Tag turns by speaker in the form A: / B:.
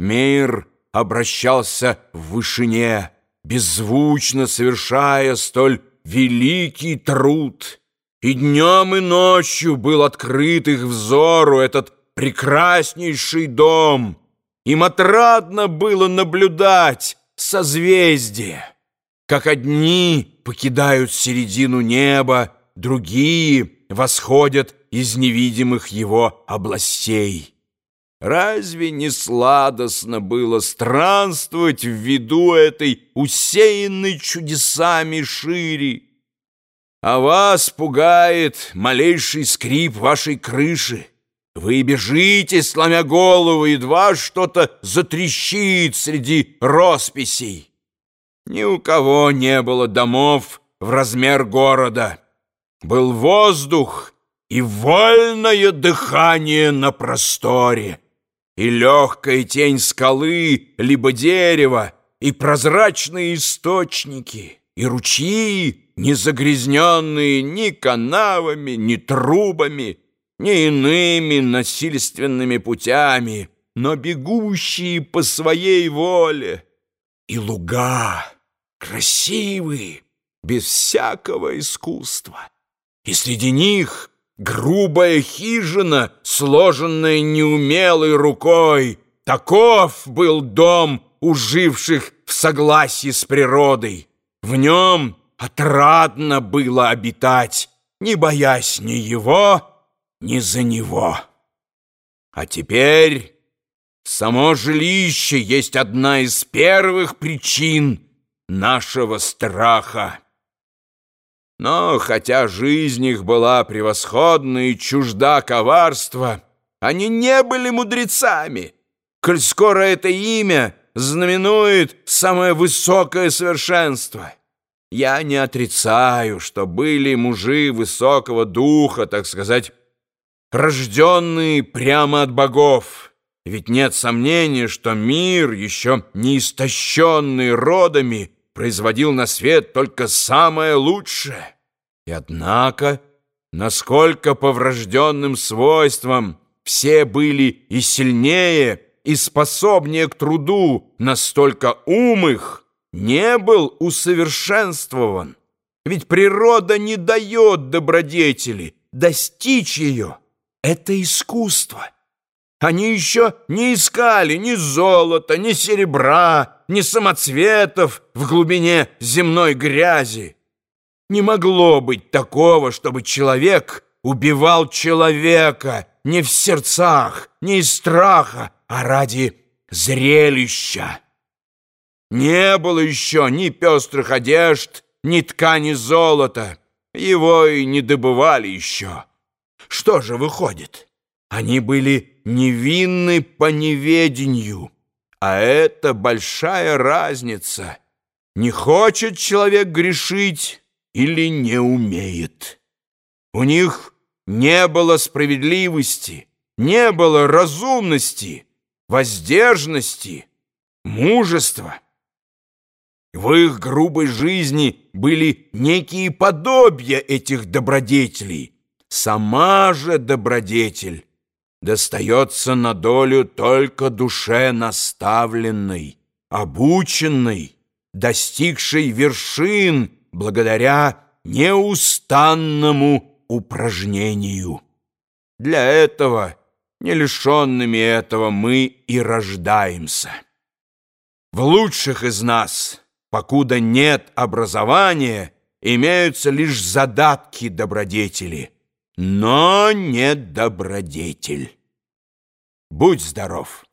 A: Мир обращался в вышине, беззвучно совершая столь великий труд. И днем и ночью был открыт их взору этот прекраснейший дом. Им отрадно было наблюдать созвездия, как одни покидают середину неба, другие восходят из невидимых его областей. Разве не сладостно было странствовать в виду этой усеянной чудесами шире? А вас пугает малейший скрип вашей крыши. Вы бежите, сломя голову, едва что-то затрещит среди росписей. Ни у кого не было домов в размер города. Был воздух и вольное дыхание на просторе и легкая тень скалы, либо дерева, и прозрачные источники, и ручьи, не загрязненные ни канавами, ни трубами, ни иными насильственными путями, но бегущие по своей воле, и луга красивые, без всякого искусства, и среди них грубая хижина, сложенная неумелой рукой. Таков был дом уживших в согласии с природой. В нем отрадно было обитать, не боясь ни его, ни за него. А теперь само жилище есть одна из первых причин нашего страха. Но хотя жизнь их была превосходна и чужда коварства, они не были мудрецами, коль скоро это имя знаменует самое высокое совершенство. Я не отрицаю, что были мужи высокого духа, так сказать, рожденные прямо от богов. Ведь нет сомнения, что мир, еще не истощенный родами, производил на свет только самое лучшее. И однако, насколько по врожденным свойствам все были и сильнее, и способнее к труду, настолько ум их не был усовершенствован. Ведь природа не дает добродетели, достичь ее — это искусство. Они еще не искали ни золота, ни серебра, ни самоцветов в глубине земной грязи. Не могло быть такого, чтобы человек убивал человека не в сердцах, не из страха, а ради зрелища. Не было еще ни пестрых одежд, ни ткани золота. Его и не добывали еще. Что же выходит? Они были невинны по неведению. А это большая разница. Не хочет человек грешить или не умеет. У них не было справедливости, не было разумности, воздержности, мужества. В их грубой жизни были некие подобия этих добродетелей. Сама же добродетель достается на долю только душе наставленной, обученной, достигшей вершин благодаря неустанному упражнению. Для этого, не лишенными этого, мы и рождаемся. В лучших из нас, покуда нет образования, имеются лишь задатки добродетели — но не добродетель. Будь здоров!